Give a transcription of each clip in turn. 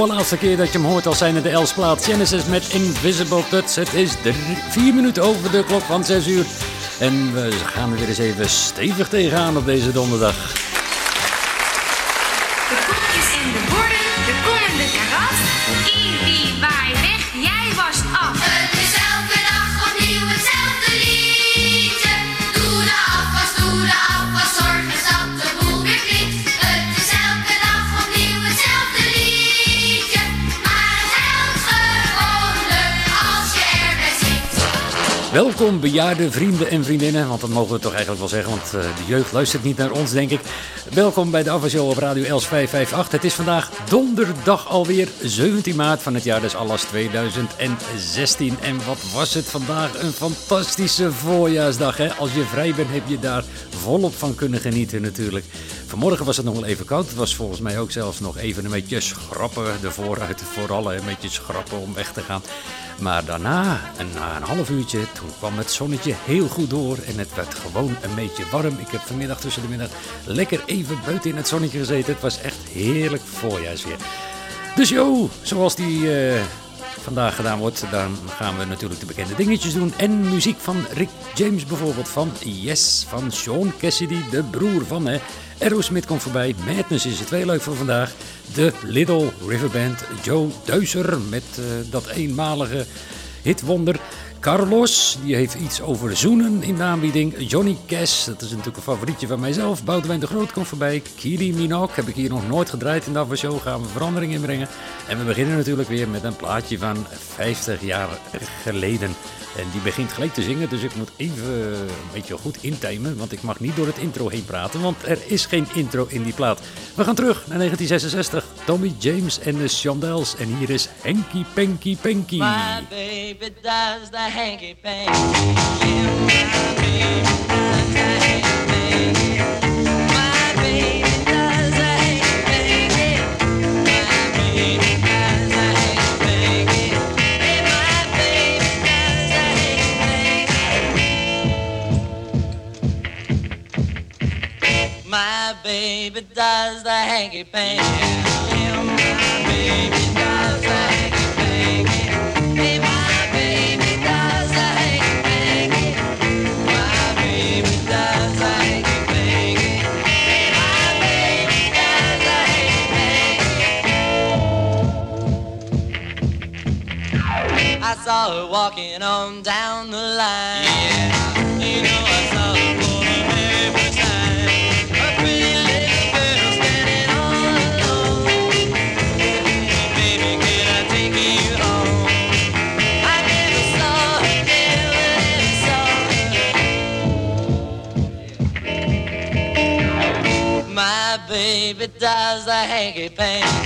Voorlaatste keer dat je hem hoort al zijn in de Elsplaat Genesis met Invisible Touch. Het is vier minuten over de klok van 6 uur. En we gaan er weer eens even stevig tegenaan op deze donderdag. Welkom bejaarde vrienden en vriendinnen, want dat mogen we toch eigenlijk wel zeggen, want eh, de jeugd luistert niet naar ons, denk ik. Welkom bij de Avashow op Radio Els 558. Het is vandaag donderdag alweer, 17 maart van het jaar des Allas 2016. En wat was het vandaag een fantastische voorjaarsdag, hè? Als je vrij bent heb je daar volop van kunnen genieten natuurlijk. Vanmorgen was het nog wel even koud. Het was volgens mij ook zelfs nog even een beetje schrappen ervoor uit. Vooral een beetje schrappen om weg te gaan. Maar daarna, na een half uurtje, toen kwam het zonnetje heel goed door. En het werd gewoon een beetje warm. Ik heb vanmiddag tussen de middag lekker even buiten in het zonnetje gezeten. Het was echt heerlijk voorjaarsweer. Dus joh, zoals die... Uh, vandaag gedaan wordt. Dan gaan we natuurlijk de bekende dingetjes doen. En muziek van Rick James bijvoorbeeld. Van Yes, van Sean Cassidy, de broer van hè. Aerosmith komt voorbij. Madness is het weer leuk voor vandaag. De Little River Band. Joe Duiser met uh, dat eenmalige hitwonder. Carlos, die heeft iets over zoenen in de aanbieding. Johnny Cash, dat is natuurlijk een favorietje van mijzelf. Boudewijn de Groot komt voorbij. Kylie Minogue heb ik hier nog nooit gedraaid in de show. Gaan we verandering inbrengen. En we beginnen natuurlijk weer met een plaatje van 50 jaar geleden. En die begint gelijk te zingen, dus ik moet even een beetje goed intimen. Want ik mag niet door het intro heen praten, want er is geen intro in die plaat. We gaan terug naar 1966. Tommy James en de Chandels. En hier is Henky Panky Panky. My baby does the hanky panky. Yeah, my baby does the hanky panky. My baby does the hanky panky. Saw her walking on down the line. Yeah, you know I saw her for the very first time. A pretty little girl standing all alone. Baby, can I take you home? I never saw her, never, never saw her. My baby does the hanky panky.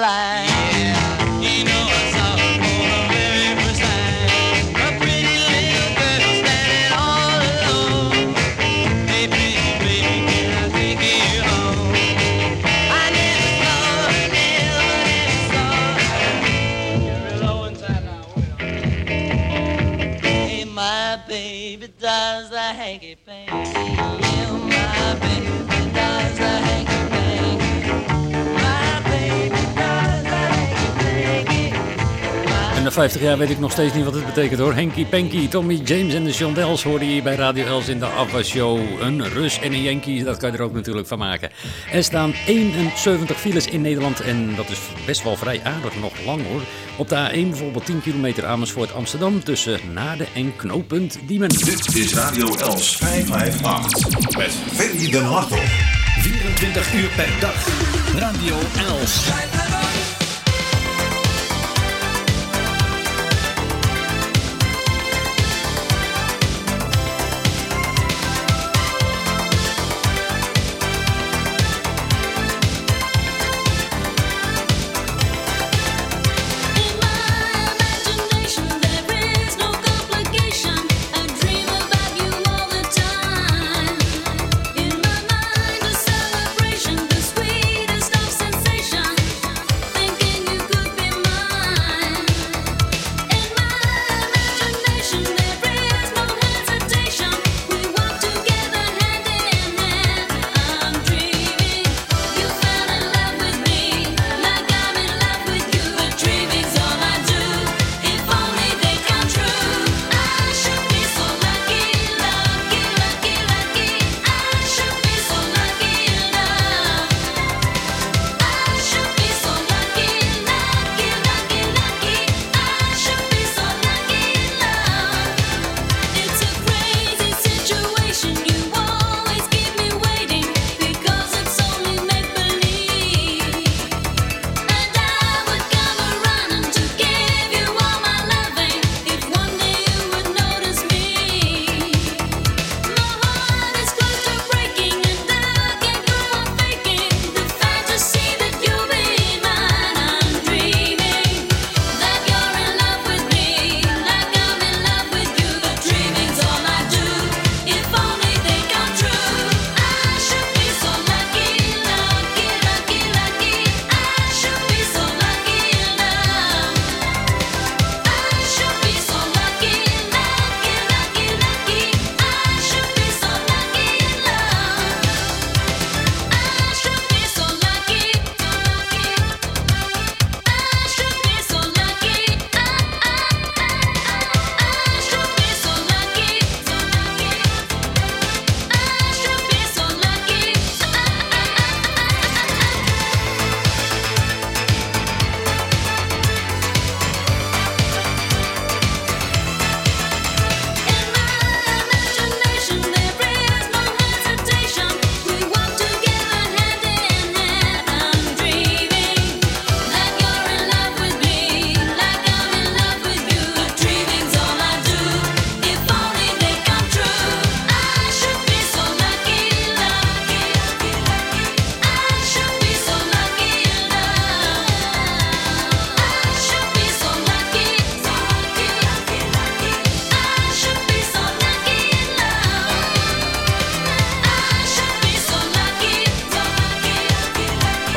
life. 50 jaar weet ik nog steeds niet wat het betekent hoor. Henky Panky, Tommy James en de Chandels hoorde je hier bij Radio Els in de Ava Show. Een Rus en een Yankee, dat kan je er ook natuurlijk van maken. Er staan 71 files in Nederland en dat is best wel vrij aardig, nog lang hoor. Op de A1 bijvoorbeeld 10 kilometer Amersfoort Amsterdam tussen Naarden en knooppunt Diemen. Dit is Radio Els 558 met Ferry den Hartog. 24 uur per dag. Radio Els.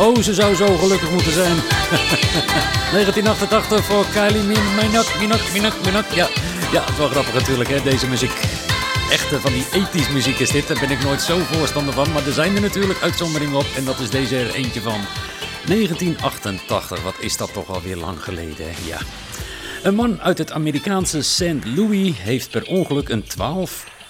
Oh, ze zou zo gelukkig moeten zijn. 1988 voor Kylie Min- Minogue, Minogue, Minogue. Ja, ja, het wel grappig natuurlijk, hè, deze muziek. Echte van die ethisch muziek is dit. Daar ben ik nooit zo voorstander van. Maar er zijn er natuurlijk uitzonderingen op. En dat is deze er eentje van. 1988, wat is dat toch alweer lang geleden, hè? Ja. Een man uit het Amerikaanse St. Louis heeft per ongeluk een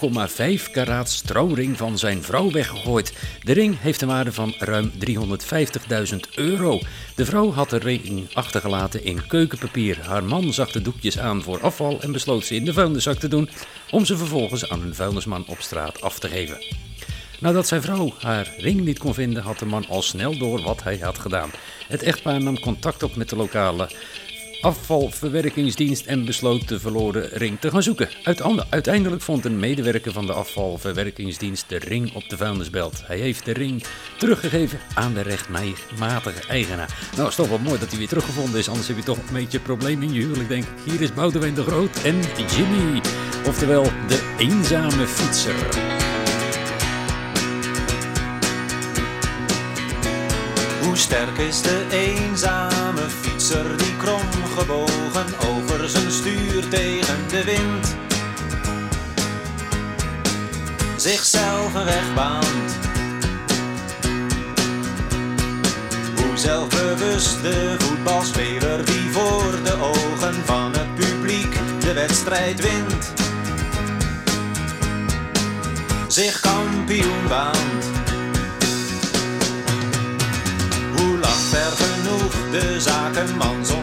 12,5 karaats trouwring van zijn vrouw weggegooid. De ring heeft een waarde van ruim 350.000 euro. De vrouw had de ring achtergelaten in keukenpapier. Haar man zag de doekjes aan voor afval en besloot ze in de vuilniszak te doen om ze vervolgens aan een vuilnisman op straat af te geven. Nadat zijn vrouw haar ring niet kon vinden, had de man al snel door wat hij had gedaan. Het echtpaar nam contact op met de lokale afvalverwerkingsdienst en besloot de verloren ring te gaan zoeken. Uiteinde- Uiteindelijk vond een medewerker van de afvalverwerkingsdienst de ring op de vuilnisbelt. Hij heeft de ring teruggegeven aan de rechtmatige eigenaar. Nou, is toch wel mooi dat hij weer teruggevonden is, anders heb je toch een beetje een probleem in je huwelijk, denk ik. Hier is Boudewijn de Groot en Jimmy, oftewel de eenzame fietser. Hoe sterk is de eenzame fietser die kromgebogen over zijn stuur tegen de wind zichzelf een weg baant? Hoe zelfbewust de voetbalspeler die voor de ogen van het publiek de wedstrijd wint zich kampioen baant? Hoe lacht ver genoeg de zakenman zonder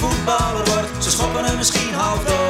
Voetballer wordt, ze schoppen hem misschien half dood.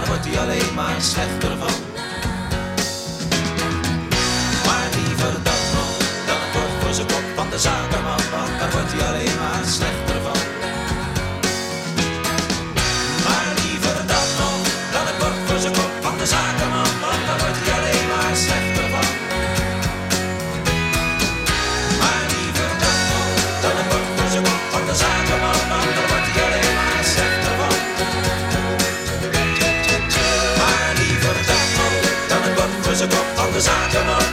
daar wordt hij alleen maar slechter van. Maar liever dat nog dan het bord voor zijn kop van de zakenman, want daar wordt hij alleen maar slechter van. Maar liever dat nog dan het bord voor zijn kop van de zakenman, want daar wordt hij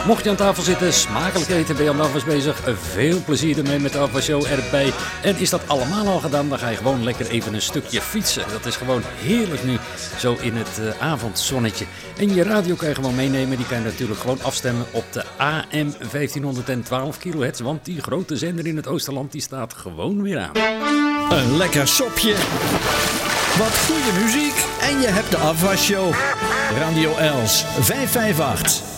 Mocht je aan tafel zitten, smakelijk eten, ben je aan de afwas bezig. Veel plezier ermee met de afwasshow erbij. En is dat allemaal al gedaan, dan ga je gewoon lekker even een stukje fietsen. Dat is gewoon heerlijk nu, zo in het eh, avondzonnetje. En je radio kan je gewoon meenemen. Die kan je natuurlijk gewoon afstemmen op de AM 1512 kHz. Want die grote zender in het Oosterland, die staat gewoon weer aan. Een lekker sopje. Wat goede muziek. En je hebt de afwasshow. Radio Els 558.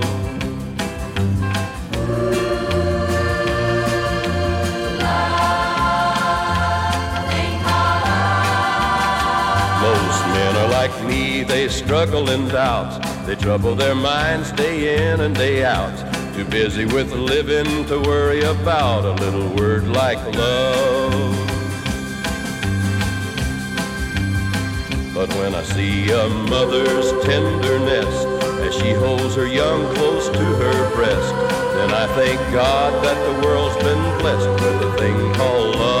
Like me, they struggle in doubt. They trouble their minds day in and day out. Too busy with living to worry about a little word like love. But when I see a mother's tenderness as she holds her young close to her breast, then I thank God that the world's been blessed with a thing called love.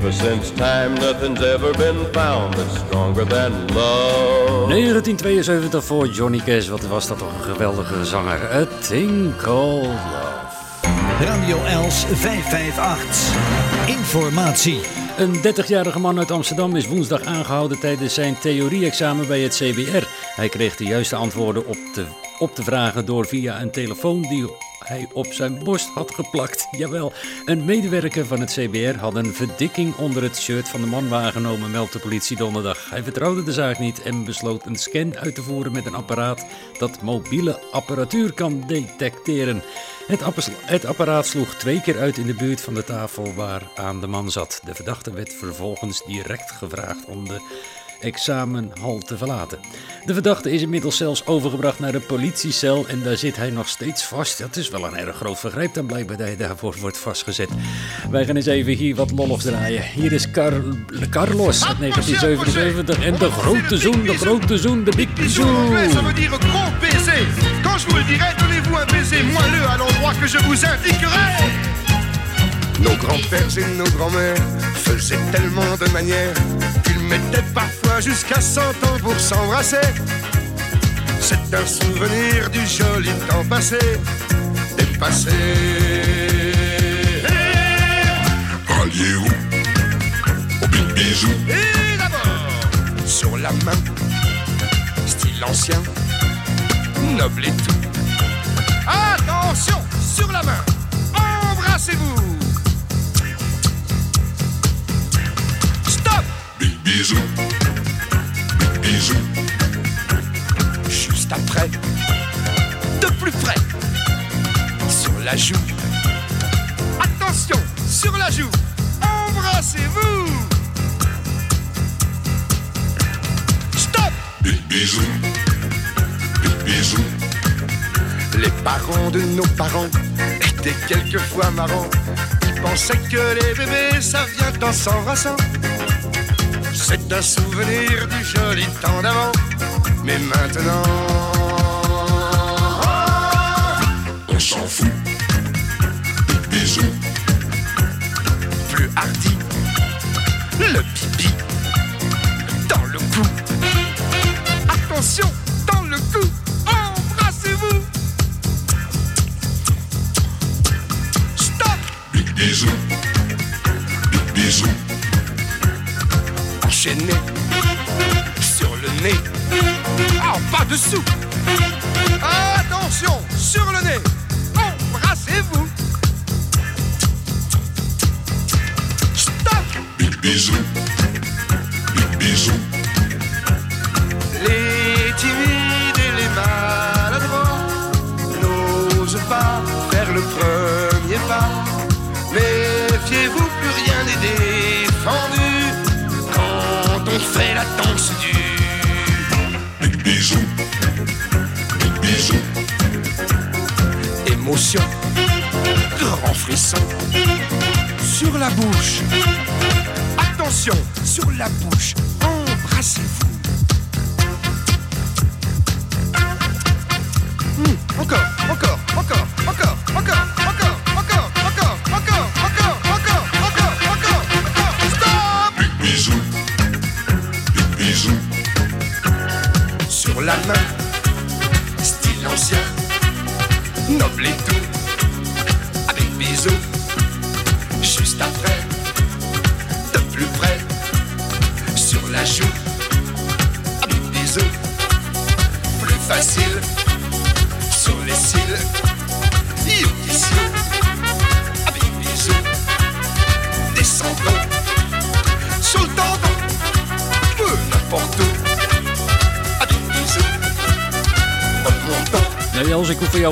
Ever since time, nothing's ever been found that's stronger than love. 1972 voor Johnny Cash. Wat was dat toch een geweldige zanger. A Thing Called Love. Radio Els 558. Informatie. Een 30-jarige man uit Amsterdam is woensdag aangehouden tijdens zijn theorie-examen bij het CBR. Hij kreeg de juiste antwoorden op te, op te vragen door via een telefoon die hij op zijn borst had geplakt. Jawel, een medewerker van het CBR had een verdikking onder het shirt van de man waargenomen, meldt de politie donderdag. Hij vertrouwde de zaak niet en besloot een scan uit te voeren met een apparaat dat mobiele apparatuur kan detecteren. Het, het apparaat sloeg twee keer uit in de buurt van de tafel waar aan de man zat. De verdachte werd vervolgens direct gevraagd om de examenhal te verlaten. De verdachte is inmiddels zelfs overgebracht naar de politiecel en daar zit hij nog steeds vast. Dat is wel een erg groot vergrijp dan blijkbaar dat hij daarvoor wordt vastgezet. Wij gaan eens even hier wat lolligs draaien. Hier is Car- Carlos uit 1977 en de grote zoen, de grote zoen, de big zoen. Quand je vous le dirai, donnez-vous un baiser moelleux à l'endroit que je vous indiquerai. Nos grands-pères et nos grands-mères faisaient tellement de manières qu'ils mettaient parfois jusqu'à 100 ans pour s'embrasser. C'est un souvenir du joli temps passé, dépassé. Alliez-vous au big bisou? Et d'abord, sur la main, style ancien, noble et tout. Attention, sur la main, embrassez-vous. Big bisou Big bisou juste après, de plus près, sur la joue. Attention, sur la joue, embrassez-vous. Stop. Big bisou Big bisou Les parents de nos parents étaient quelquefois marrants. Ils pensaient que les bébés, ça vient en s'embrassant. C'est un souvenir du joli temps d'avant. Mais maintenant, On s'en fout pas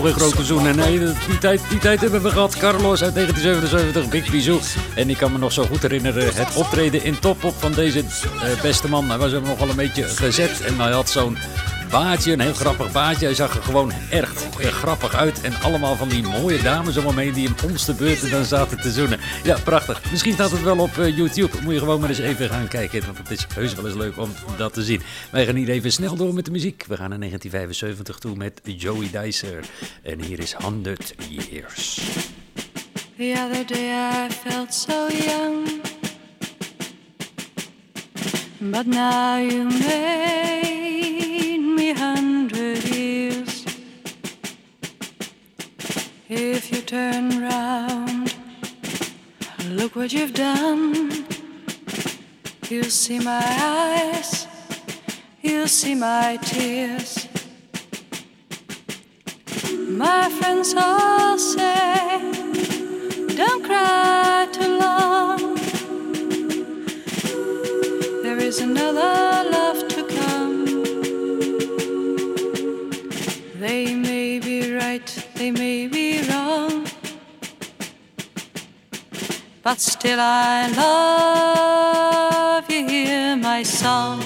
jou grote zoenen. Nee, die tijd, die tijd hebben we gehad. Carlos uit 1977, Big Bizou. En ik kan me nog zo goed herinneren het optreden in Top Op van deze eh, beste man. Hij was er nogal een beetje gezet en hij had zo'n baardje, een heel grappig baardje. Hij zag er gewoon erg grappig uit. En allemaal van die mooie dames om heen die hem ons de dan zaten te zoenen. Ja, prachtig. Misschien staat het wel op eh, YouTube. Moet je gewoon maar eens even gaan kijken. Want het is heus wel eens leuk om dat te zien. Wij gaan hier even snel door met de muziek. We gaan naar 1975 toe met Joey Dicer. En hier is 100 Years. The other day I felt so young, but now you made If you turn round, look what you've done. You'll see my eyes, you'll see my tears. My friends all say, But still, I love you, hear my song.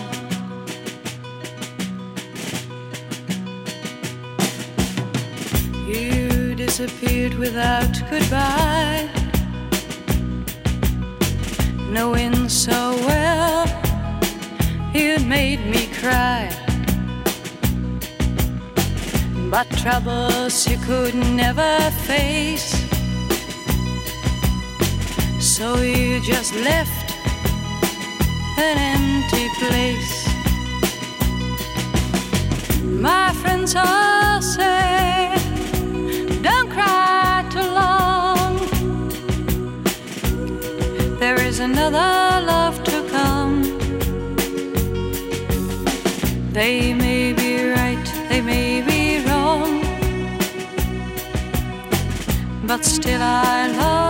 You disappeared without goodbye, knowing so well you'd made me cry. But troubles you could never face, so you just left an empty place. My friends all say, don't cry too long. There is another love to come. They may be right, they may be wrong. But still, I love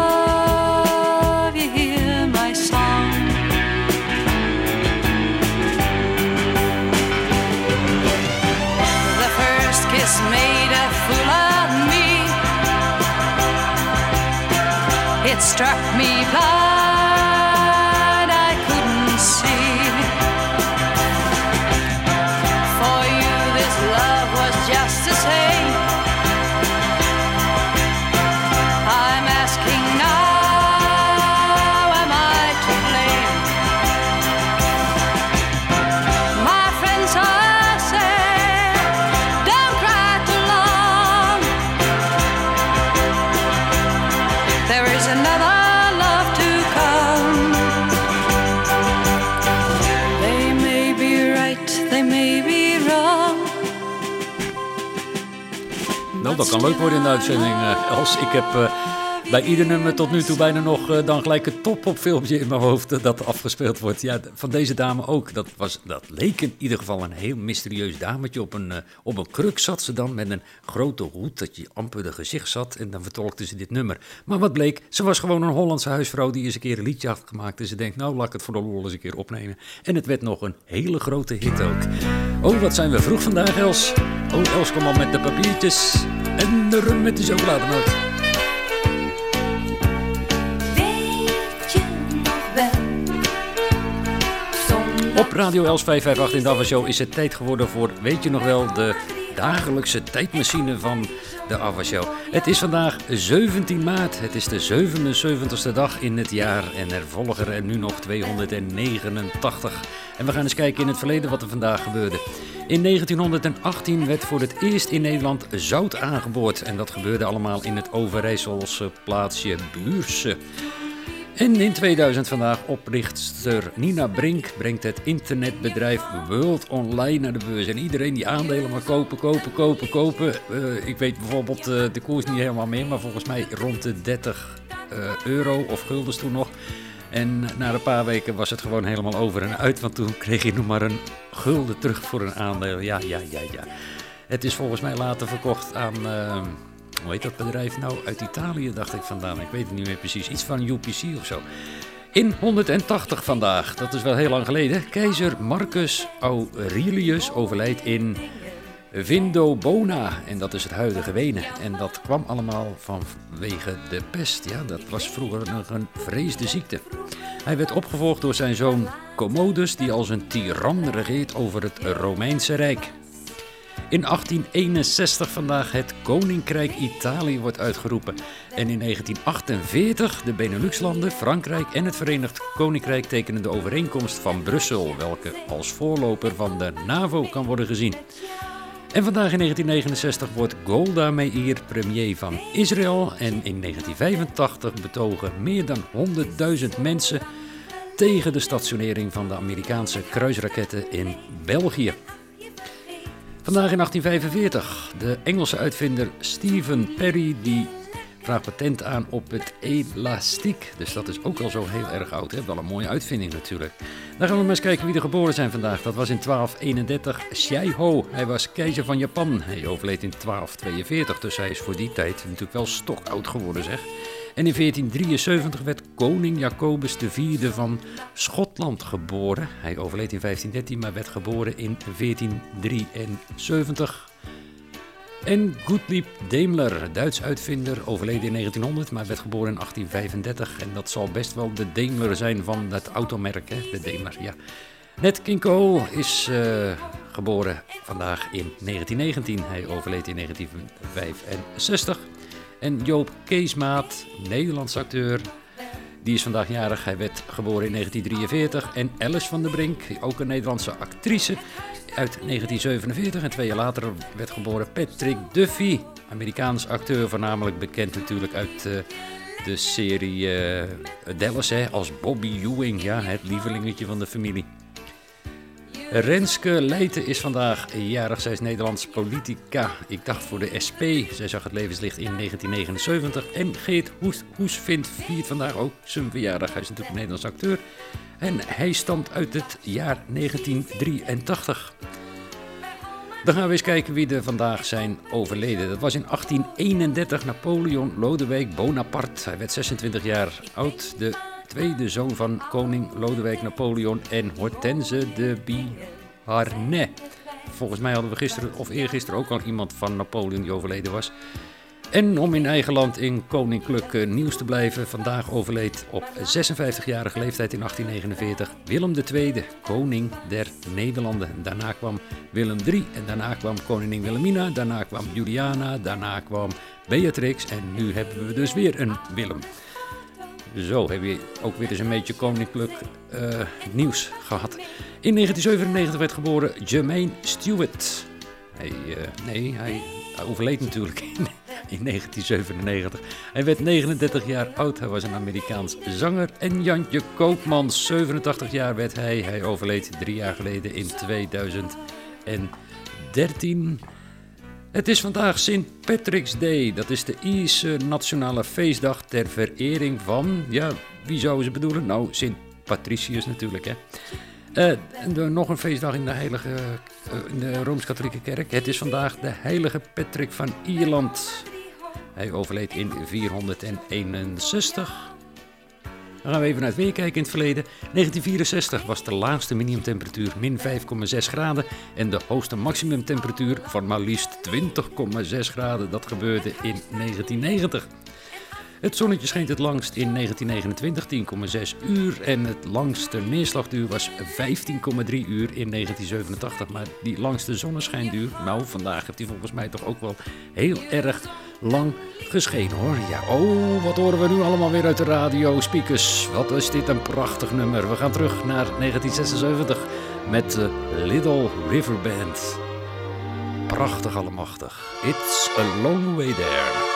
dat kan leuk worden in de uitzending. eh, Els, ik heb eh, bij ieder nummer tot nu toe bijna nog eh, dan gelijk een top-op filmpje in mijn hoofd dat afgespeeld wordt. Ja, van deze dame ook. Dat, was, dat leek in ieder geval een heel mysterieus dametje. Op een, op een kruk zat ze dan met een grote hoed dat je amper de gezicht zat. En dan vertolkte ze dit nummer. Maar wat bleek, ze was gewoon een Hollandse huisvrouw die eens een keer een liedje had gemaakt. En ze denkt, nou laat ik het voor de lol eens een keer opnemen. En het werd nog een hele grote hit ook. Oh, wat zijn we vroeg vandaag, Els. Oh, Els, kom al met de papiertjes. En de rum met de chocolademelk. Weet je nog wel? Op Radio Els 558 in de Show is het tijd geworden voor, weet je nog wel, de dagelijkse tijdmachine van de Ava Show. Het is vandaag 17 maart. Het is de 77ste dag in het jaar en er volgen er nu nog 289. En we gaan eens kijken in het verleden wat er vandaag gebeurde. In 1918 werd voor het eerst in Nederland zout aangeboord. En dat gebeurde allemaal in het Overijsselse plaatsje Buurse. En in 2000 vandaag oprichter Nina Brink brengt het internetbedrijf World Online naar de beurs. En iedereen die aandelen maar kopen, kopen, kopen, kopen. Eh, ik weet bijvoorbeeld eh, de koers niet helemaal meer, maar volgens mij rond de 30 eh, euro of guldens toen nog. En na een paar weken was het gewoon helemaal over en uit, want toen kreeg je nog maar een gulden terug voor een aandeel. Ja, ja, ja, ja. Het is volgens mij later verkocht aan... hoe heet dat bedrijf nou? Uit Italië dacht ik vandaan. Ik weet het niet meer precies. Iets van UPC of zo. In 180 vandaag, dat is wel heel lang geleden. Keizer Marcus Aurelius overlijdt in Vindobona. En dat is het huidige Wenen. En dat kwam allemaal vanwege de pest. Ja, dat was vroeger nog een vreesde ziekte. Hij werd opgevolgd door zijn zoon Commodus, die als een tiran regeert over het Romeinse Rijk. In 1861 vandaag het Koninkrijk Italië wordt uitgeroepen. En in 1948 de Beneluxlanden, Frankrijk en het Verenigd Koninkrijk tekenen de overeenkomst van Brussel, welke als voorloper van de NAVO kan worden gezien. En vandaag in 1969 wordt Golda Meir premier van Israël. En in 1985 betogen meer dan 100.000 mensen tegen de stationering van de Amerikaanse kruisraketten in België. Vandaag in 1845. De Engelse uitvinder Stephen Perry die vraagt patent aan op het elastiek. Dus dat is ook al zo heel erg oud. Hè? Wel een mooie uitvinding natuurlijk. Dan gaan we eens kijken wie er geboren zijn vandaag. Dat was in 1231 Shaiho. Hij was keizer van Japan. Hij overleed in 1242. Dus hij is voor die tijd natuurlijk wel stokoud geworden zeg. En in 1473 werd koning Jacobus IV van Schotland geboren. Hij overleed in 1513, maar werd geboren in 1473. En Gottlieb Daimler, Duits uitvinder, overleden in 1900, maar werd geboren in 1835. En dat zal best wel de Daimler zijn van het automerk, hè? de Daimler, ja. Ned King is eh, geboren vandaag in 1919. Hij overleed in 1965. En Joop Keesmaat, Nederlands acteur, die is vandaag jarig. Hij werd geboren in 1943. En Alice van der Brink, ook een Nederlandse actrice, uit 1947. En twee jaar later werd geboren Patrick Duffy, Amerikaans acteur, voornamelijk bekend natuurlijk uit eh, de serie eh, Dallas als Bobby Ewing, ja, het lievelingetje van de familie. Renske Leijten is vandaag jarig. Zij is Nederlands politica. Ik dacht voor de SP. Zij zag het levenslicht in 1979. En Geert Hoes, Hoesvind viert vandaag ook zijn verjaardag. Hij is natuurlijk een Nederlands acteur. En hij stamt uit het jaar 1983. Dan gaan we eens kijken wie er vandaag zijn overleden. Dat was in 1831 Napoleon Lodewijk Bonaparte. Hij werd 26 jaar oud. De tweede zoon van koning Lodewijk Napoleon en Hortense de Beauharnais. Volgens mij hadden we gisteren of eergisteren ook al iemand van Napoleon die overleden was. En om in eigen land in koninklijk eh, nieuws te blijven, vandaag overleed op 56-jarige leeftijd in 1849 Willem II, koning der Nederlanden. Daarna kwam Willem III en daarna kwam koningin Wilhelmina, daarna kwam Juliana, daarna kwam Beatrix en nu hebben we dus weer een Willem. Zo heb je ook weer eens een beetje koninklijk eh, nieuws gehad. In 1997 werd geboren Jermaine Stewart. Hij, eh, nee, hij, overleed natuurlijk in, in 1997. Hij werd 39 jaar oud. Hij was een Amerikaans zanger. En Jantje Koopmans, 87 jaar werd hij. Hij overleed drie jaar geleden in 2013. Het is vandaag St. Patrick's Day. Dat is de Ierse nationale feestdag ter verering van, ja, wie zouden ze bedoelen? Nou, Sint Patricius natuurlijk, hè. Dan nog een feestdag in de, heilige, eh, in de Rooms-Katholieke Kerk. Het is vandaag de heilige Patrick van Ierland. Hij overleed in 461. Dan gaan we even naar het kijken in het verleden. 1964 was de laagste minimumtemperatuur min 5,6 graden en de hoogste maximumtemperatuur van maar liefst 20,6 graden. Dat gebeurde in 1990. Het zonnetje scheen het langst in 1929, 10,6 uur. En het langste neerslagduur was 15,3 uur in 1987. Maar die langste zonneschijnduur, nou vandaag heeft hij volgens mij toch ook wel heel erg lang geschenen hoor. Ja, oh, wat horen we nu allemaal weer uit de radio speakers. Wat is dit een prachtig nummer. We gaan terug naar 1976 met de Little River Band. Prachtig allemachtig. It's a long way there.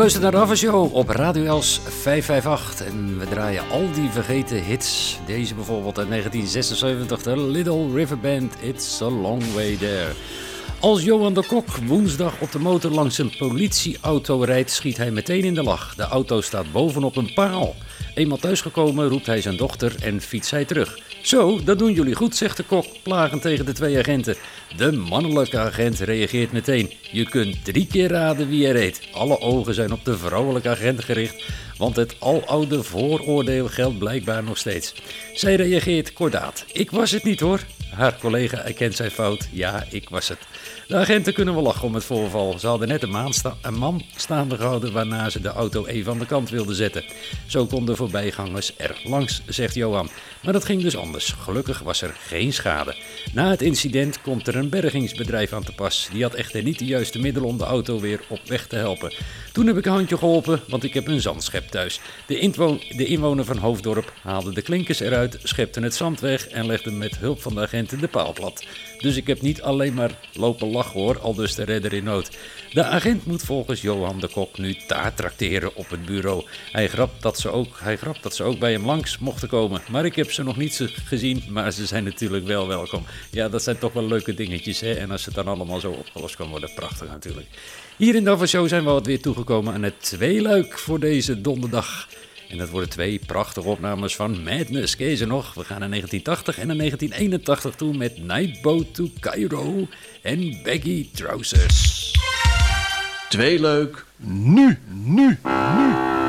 Luistert naar de Avashow op Radio Els 558 en we draaien al die vergeten hits. Deze bijvoorbeeld uit 1976, de Little River Band, It's a Long Way There. Als Johan de Kok woensdag op de motor langs een politieauto rijdt, schiet hij meteen in de lach. De auto staat bovenop een paal. Eenmaal thuisgekomen roept hij zijn dochter en fietst hij terug. Zo, dat doen jullie goed, zegt de kok, plagend tegen de twee agenten. De mannelijke agent reageert meteen. Je kunt drie keer raden wie er reed. Alle ogen zijn op de vrouwelijke agent gericht, want het aloude vooroordeel geldt blijkbaar nog steeds. Zij reageert kordaat. Ik was het niet hoor. Haar collega erkent zijn fout. Ja, ik was het. De agenten kunnen wel lachen om het voorval. Ze hadden net een, man staande gehouden waarna ze de auto even aan de kant wilden zetten. Zo konden voorbijgangers er langs, zegt Johan. Maar dat ging dus anders. Gelukkig was er geen schade. Na het incident komt er een bergingsbedrijf aan te pas. Die had echter niet de juiste middelen om de auto weer op weg te helpen. Toen heb ik een handje geholpen, want ik heb een zandschep thuis. De, de inwoner van Hoofddorp haalde de klinkers eruit, schepte het zand weg en legde met hulp van de agenten de paal plat. Dus ik heb niet alleen maar lopen lachen al dus de redder in nood. De agent moet volgens Johan de Kok nu taart trakteren op het bureau. Hij grapt, dat ze ook, hij grapt dat ze ook bij hem langs mochten komen. Maar ik heb ze nog niet gezien, maar ze zijn natuurlijk wel welkom. Ja, dat zijn toch wel leuke dingetjes hè. En als het dan allemaal zo opgelost kan worden, prachtig natuurlijk. Hier in Ava Show zijn we alweer toegekomen aan het tweeluik voor deze donderdag. En dat worden twee prachtige opnames van Madness. Ze nog? We gaan naar 1980 en naar 1981 toe met Nightboat to Cairo en Baggy Trousers. Tweeleuk, nu, nu. It's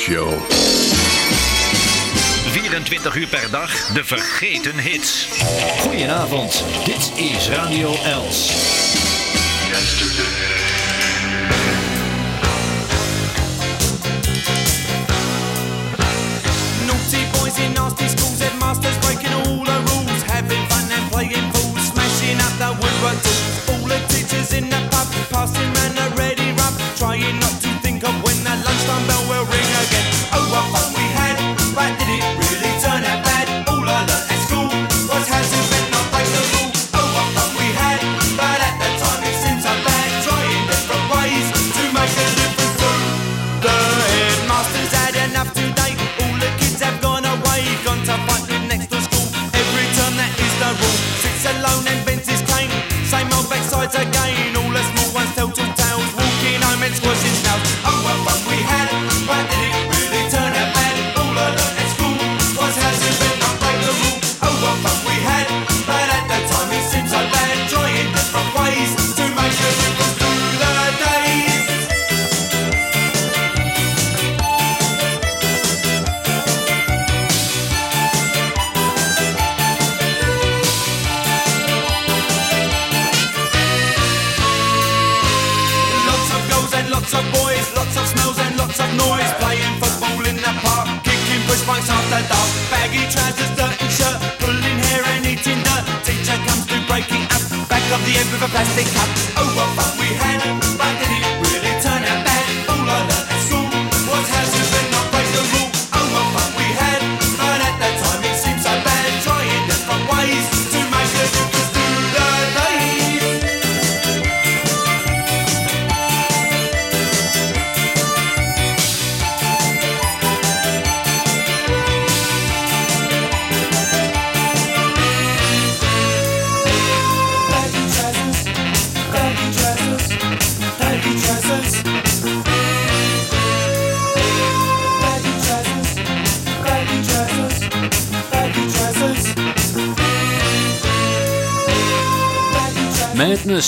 Show. 24 uur per dag de vergeten hits. Goedenavond, dit is Radio Els. Naughty boys in nasty schools, headmasters breaking all the rules, having fun and playing fools, smashing up the woodwork tools. All the teachers in the pub, passing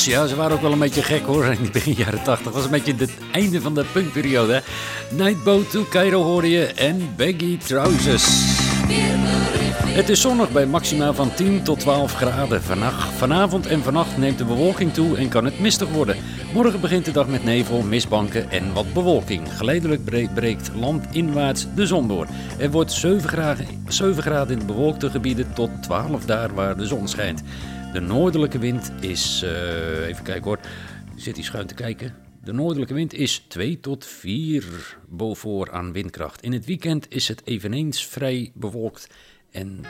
Ja, ze waren ook wel een beetje gek hoor, in het begin jaren 80. Dat was een beetje het einde van de punkperiode. Nightboat to Cairo hoorde je en Baggy Trousers. Het is zonnig bij maximaal van 10 tot 12 graden. Vannacht, vanavond en vannacht neemt de bewolking toe en kan het mistig worden. Morgen begint de dag met nevel, mistbanken en wat bewolking. Geleidelijk bre- breekt landinwaarts de zon door. Er wordt 7 graden, 7 graden in de bewolkte gebieden tot 12 daar waar de zon schijnt. De noordelijke wind is, eh, even kijken hoor, zit hij schuin te kijken. De noordelijke wind is 2 tot 4 boven aan windkracht. In het weekend is het eveneens vrij bewolkt en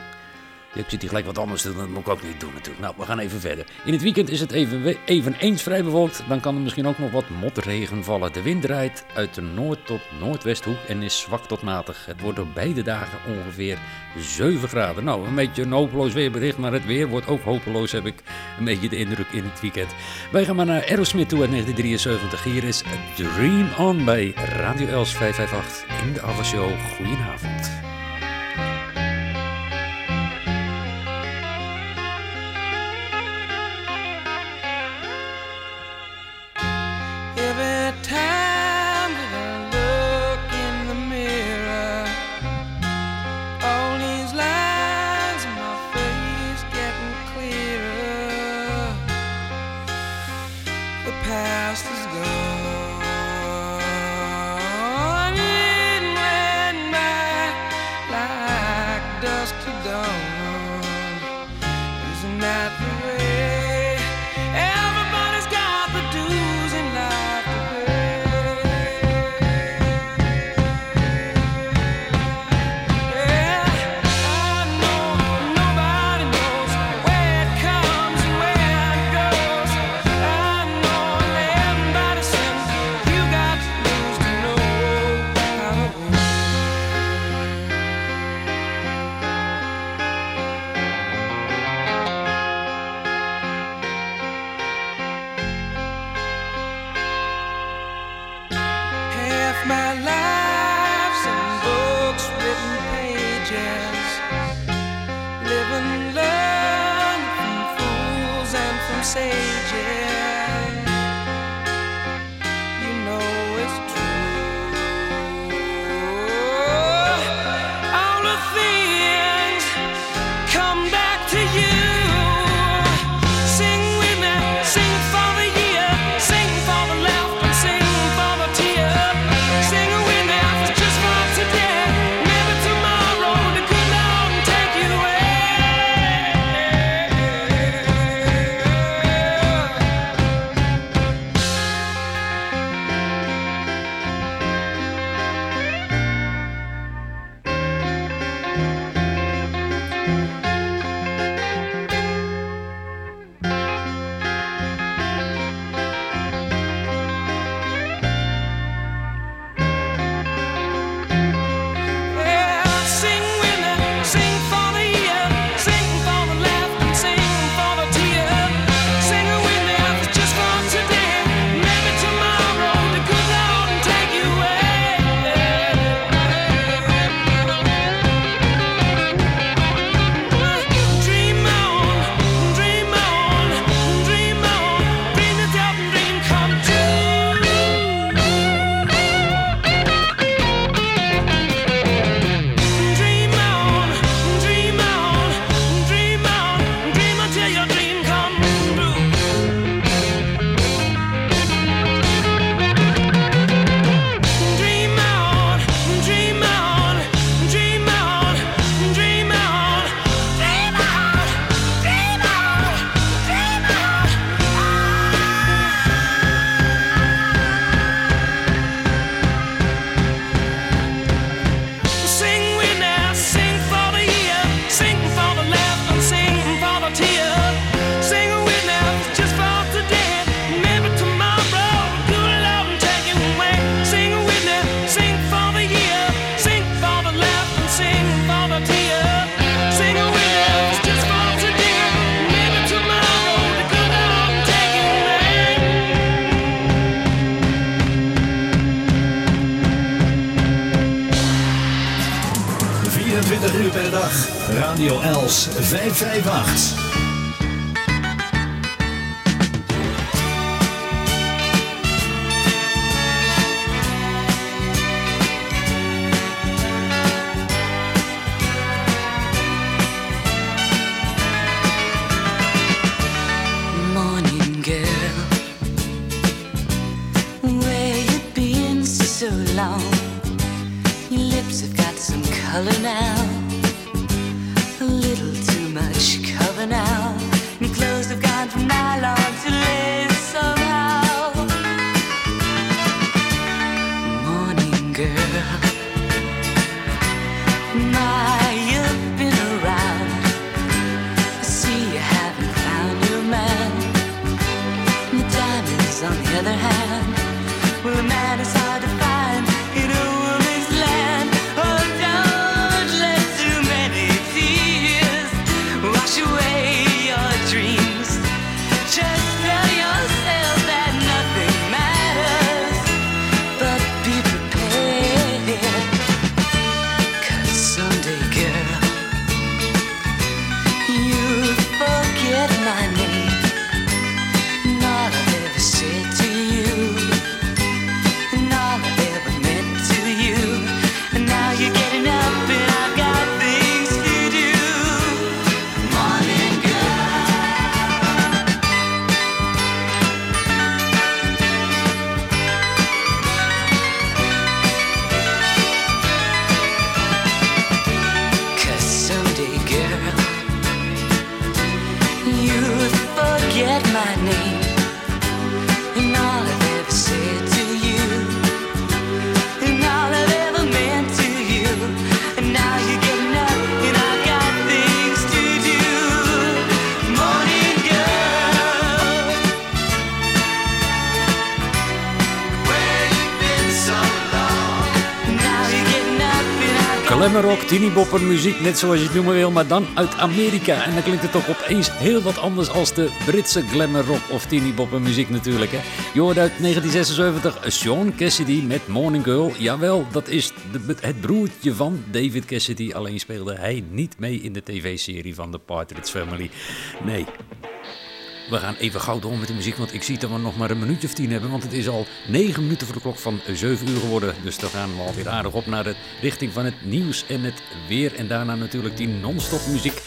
ik zit hier gelijk wat anders te doen, dat moet ik ook niet doen natuurlijk. Nou, we gaan even verder. In het weekend is het even, eveneens vrij bewolkt. Dan kan er misschien ook nog wat motregen vallen. De wind draait uit de noord tot noordwesthoek en is zwak tot matig. Het wordt op beide dagen ongeveer 7 graden. Nou, een beetje een hopeloos weerbericht, maar het weer wordt ook hopeloos, heb ik een beetje de indruk in het weekend. Wij gaan maar naar Aerosmith toe uit 1973. Hier is Dream On bij Radio Els 558 in de Avashow. Goedenavond. Radio Els 558. Glamrock, tinybopper muziek, net zoals je het noemen wil, maar dan uit Amerika. En dan klinkt het toch opeens heel wat anders als de Britse glamrock of tinybopper muziek natuurlijk. Hè. Je hoorde uit 1976 Sean Cassidy met Morning Girl. Jawel, dat is de- het broertje van David Cassidy. Alleen speelde hij niet mee in de tv-serie van The Partridge Family. Nee, we gaan even gauw door met de muziek, want ik zie dat we nog maar een minuutje of tien hebben. Want het is al negen minuten voor de klok van 7 uur geworden. Dus dan gaan we alweer aardig op naar de richting van het nieuws en het weer. En daarna natuurlijk die non-stop muziek.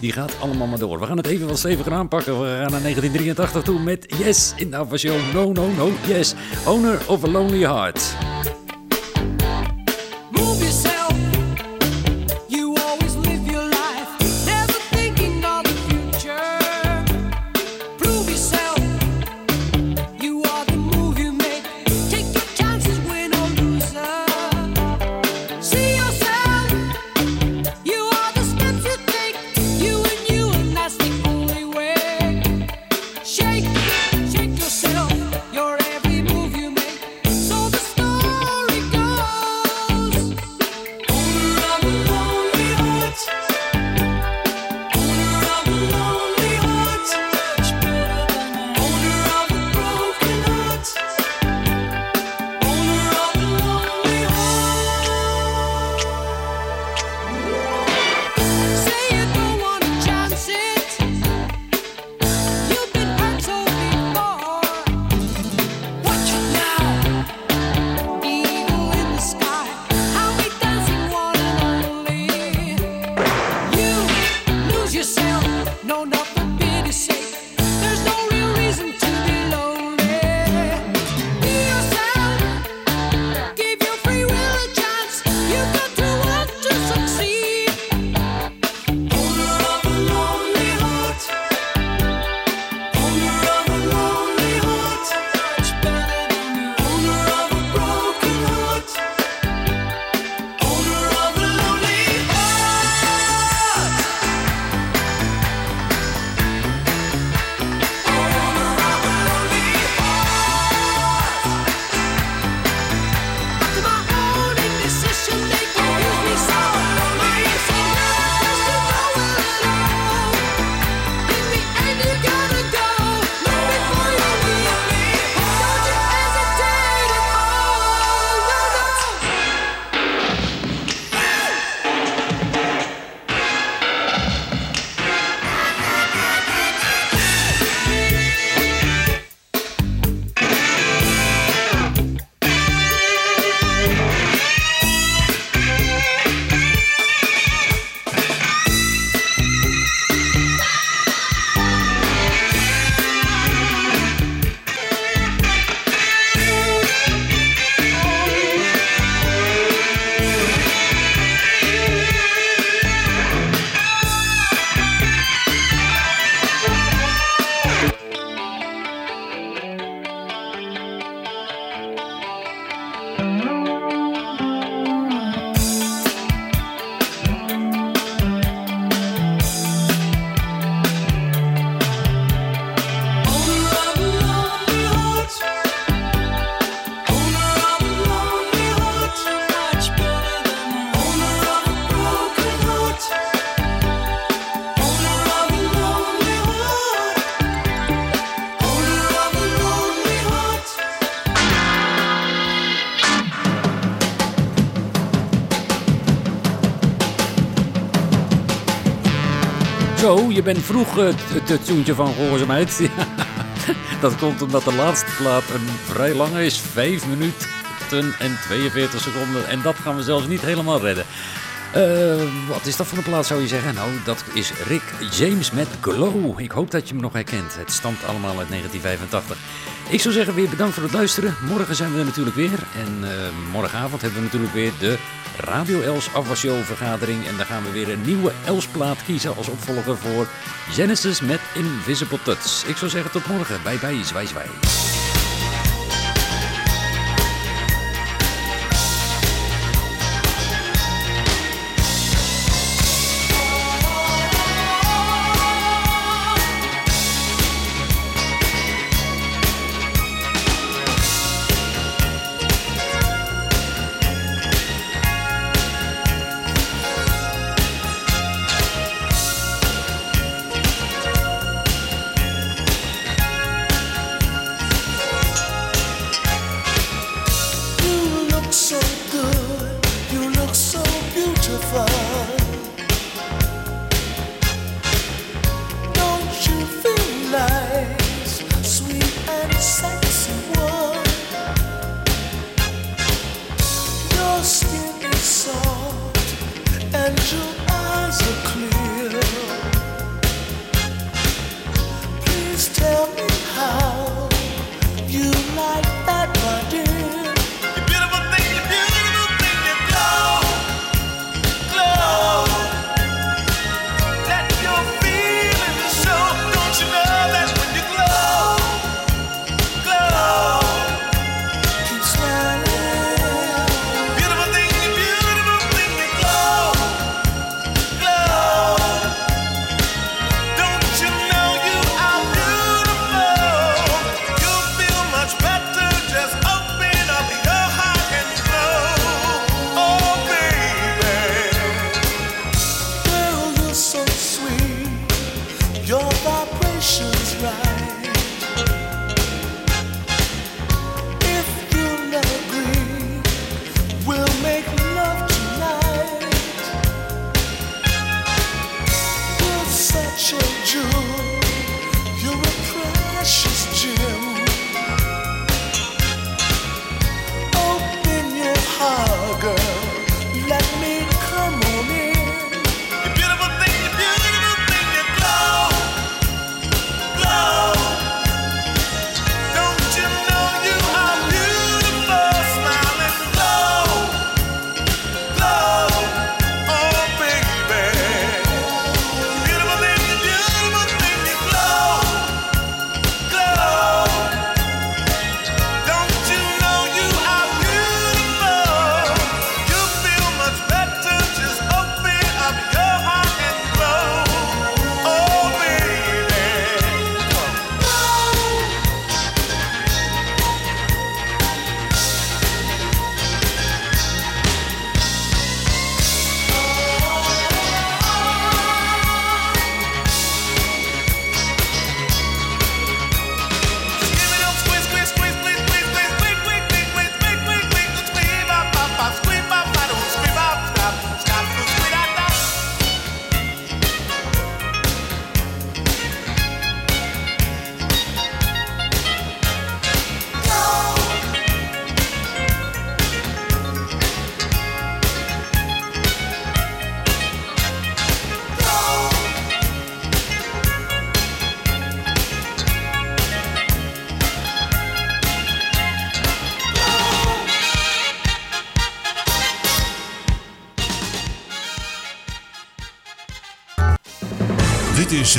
Die gaat allemaal maar door. We gaan het even wat steviger aanpakken. We gaan naar 1983 toe met Yes in de. No, no, no, Yes. Owner of a Lonely Heart. Bent vroeg eh, het het van gehoorzaamheid. Dat komt omdat de laatste plaat een vrij lange is. 5 minuten en 42 seconden. En dat gaan we zelfs niet helemaal redden. Eh, wat is dat voor een plaat zou je zeggen? Nou, dat is Rick James met Glow. Ik hoop dat je hem nog herkent. Het stamt allemaal uit 1985. Ik zou zeggen, weer bedankt voor het luisteren. Morgen zijn we er natuurlijk weer. En eh, morgenavond hebben we natuurlijk weer de Radio Els Afwasshow vergadering. En dan gaan we weer een nieuwe Els-plaat kiezen als opvolger voor Genesis met Invisible Touch. Ik zou zeggen, tot morgen. Bye bye, zwaai. true.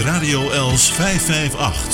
Radio Els 558.